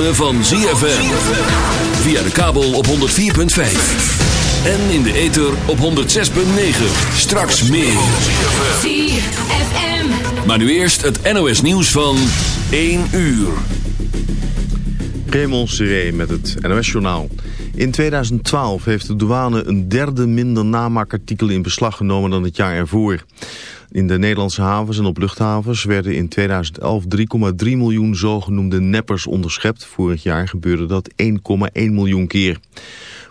ritme van ZFM. Via de kabel op 104.5. En in de ether op 106.9. Straks meer. ZFM. Maar nu eerst het NOS nieuws van 1 uur. Raymond Seré met het NOS-journaal. In 2012 heeft de douane een derde minder namaakartikelen in beslag genomen dan het jaar ervoor. In de Nederlandse havens en op luchthavens werden in 2011 3,3 miljoen zogenoemde neppers onderschept. Vorig jaar gebeurde dat 1,1 miljoen keer.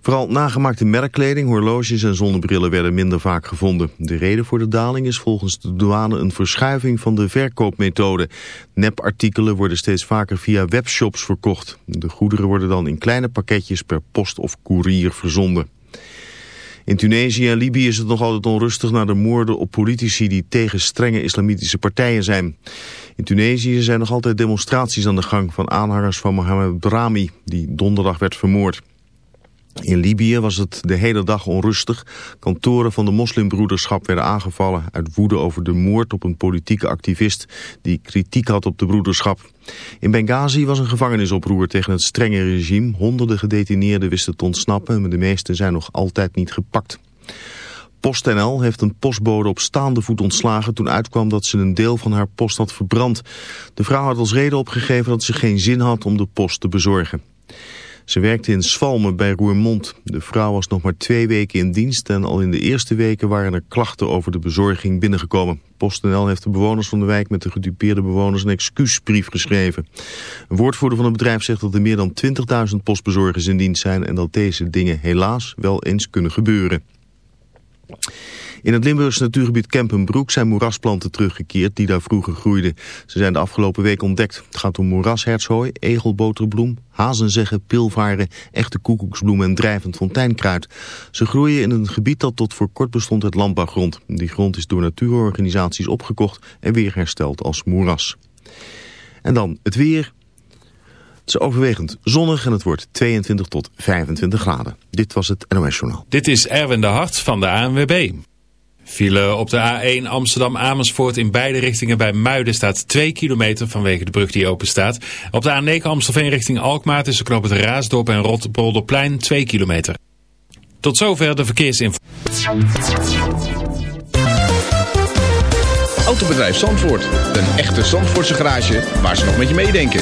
Vooral nagemaakte merkkleding, horloges en zonnebrillen werden minder vaak gevonden. De reden voor de daling is volgens de douane een verschuiving van de verkoopmethode. Nepartikelen worden steeds vaker via webshops verkocht. De goederen worden dan in kleine pakketjes per post of koerier verzonden. In Tunesië en Libië is het nog altijd onrustig na de moorden op politici die tegen strenge islamitische partijen zijn. In Tunesië zijn nog altijd demonstraties aan de gang van aanhangers van Mohamed Brahmi, die donderdag werd vermoord. In Libië was het de hele dag onrustig. Kantoren van de moslimbroederschap werden aangevallen uit woede over de moord op een politieke activist die kritiek had op de broederschap. In Benghazi was een gevangenisoproer tegen het strenge regime. Honderden gedetineerden wisten te ontsnappen, maar de meesten zijn nog altijd niet gepakt. PostNL heeft een postbode op staande voet ontslagen toen uitkwam dat ze een deel van haar post had verbrand. De vrouw had als reden opgegeven dat ze geen zin had om de post te bezorgen. Ze werkte in Svalmen bij Roermond. De vrouw was nog maar twee weken in dienst en al in de eerste weken waren er klachten over de bezorging binnengekomen. PostNL heeft de bewoners van de wijk met de gedupeerde bewoners een excuusbrief geschreven. Een woordvoerder van het bedrijf zegt dat er meer dan 20.000 postbezorgers in dienst zijn en dat deze dingen helaas wel eens kunnen gebeuren. In het Limburgse natuurgebied Kempenbroek zijn moerasplanten teruggekeerd die daar vroeger groeiden. Ze zijn de afgelopen week ontdekt. Het gaat om moerashertshooi, egelboterbloem, hazenzeggen, pilvaren, echte koekoeksbloem en drijvend fonteinkruid. Ze groeien in een gebied dat tot voor kort bestond uit landbouwgrond. Die grond is door natuurorganisaties opgekocht en weer hersteld als moeras. En dan het weer. Het is overwegend zonnig en het wordt 22 tot 25 graden. Dit was het NOS Journaal. Dit is Erwin de Hart van de ANWB. File op de A1 Amsterdam-Amersfoort in beide richtingen bij Muiden staat 2 kilometer vanwege de brug die open staat. Op de A9 Amstelveen richting Alkmaar tussen knop het Raasdorp en Rotterpolderplein 2 kilometer. Tot zover de verkeersinformatie. Autobedrijf Zandvoort. Een echte Zandvoortse garage waar ze nog met je meedenken.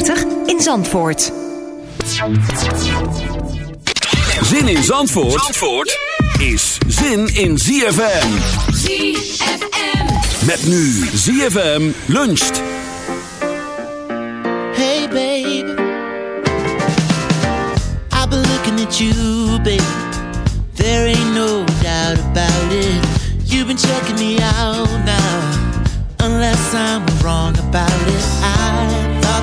in Zandvoort. Zin in Zandvoort, Zandvoort is zin in ZFM. ZFM. Met nu ZFM luncht. Hey, baby. I've been looking at you, baby. There ain't no doubt about it. You've been checking me out now. Unless I'm wrong about it. I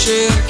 Shit.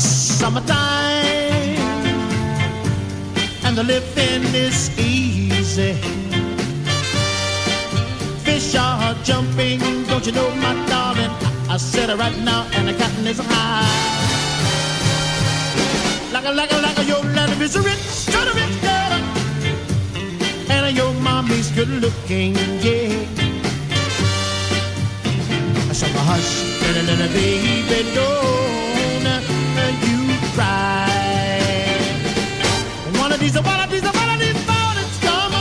summertime, and the living is easy. Fish are jumping, don't you know, my darling? I, I said it right now, and the cotton is high. Like a, like a, like a, your life is a rich, kind rich girl, and your mommy's good looking, yeah. So hush, little, little baby, don't pride. One of these, one of these, one of these mornings come,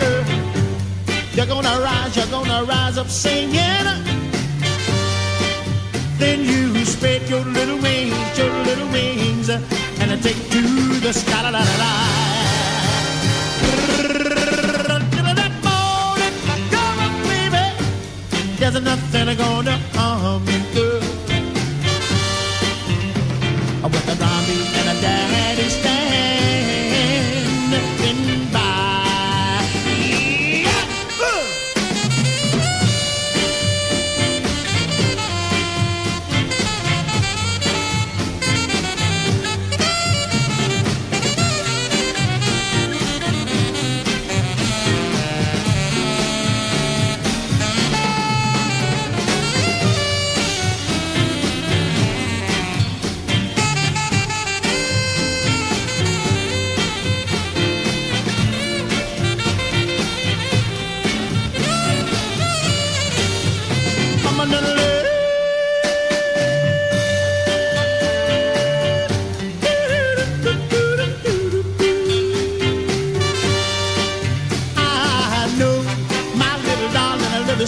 girl, you're gonna rise, you're gonna rise up singing. Then you spread your little wings, your little wings, and take to the sky. La, la, la, la. There's nothing gonna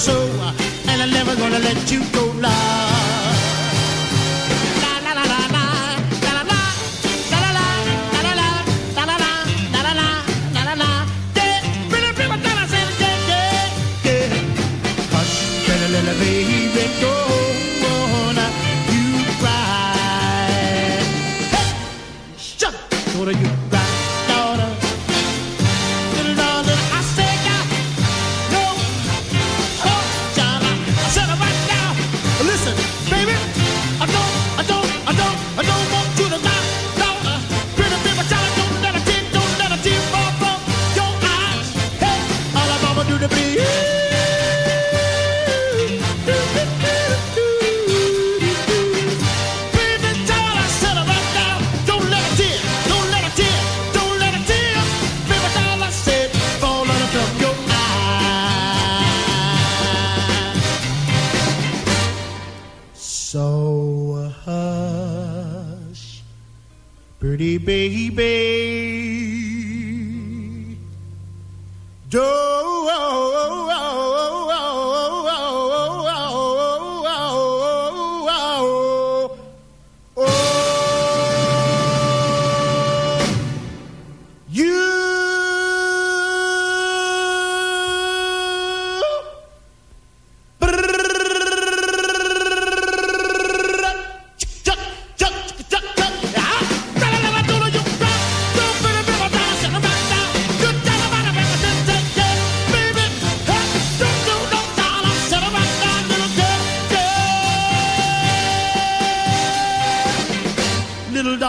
and I'm never gonna let you go.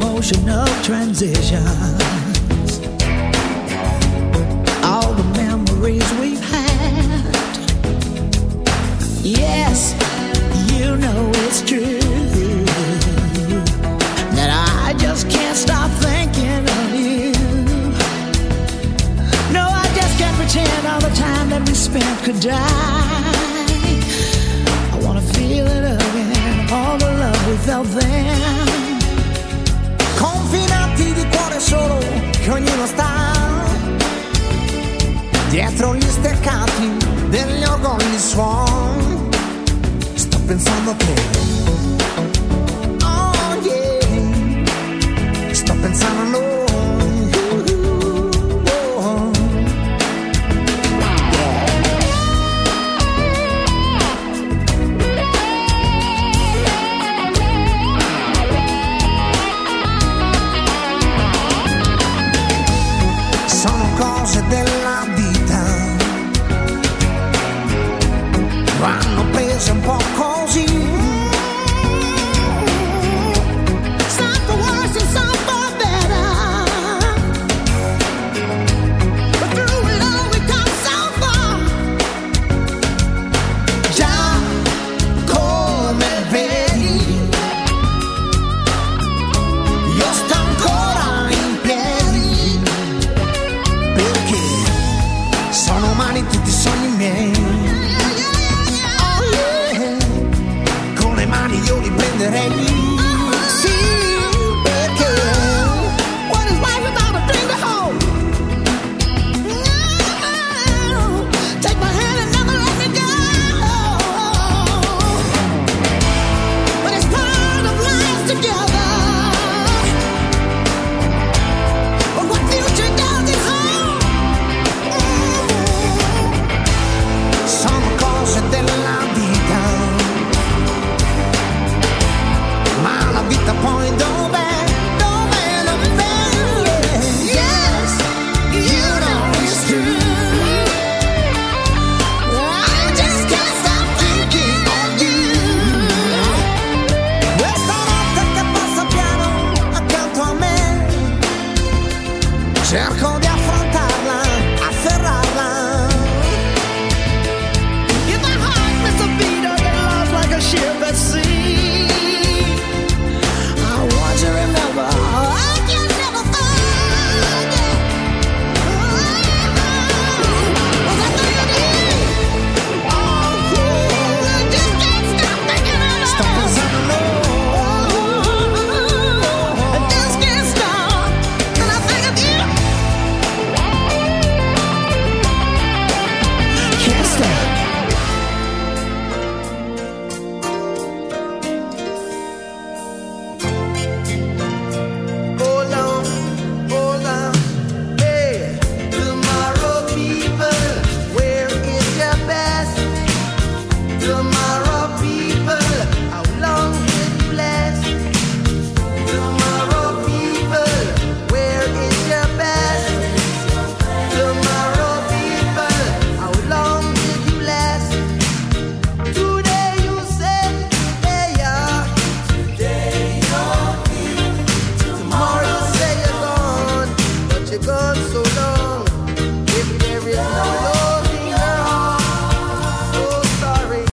emotional transition. nessuno sta. Dietro gli steccati degli ogoni suon. Sto pensando a te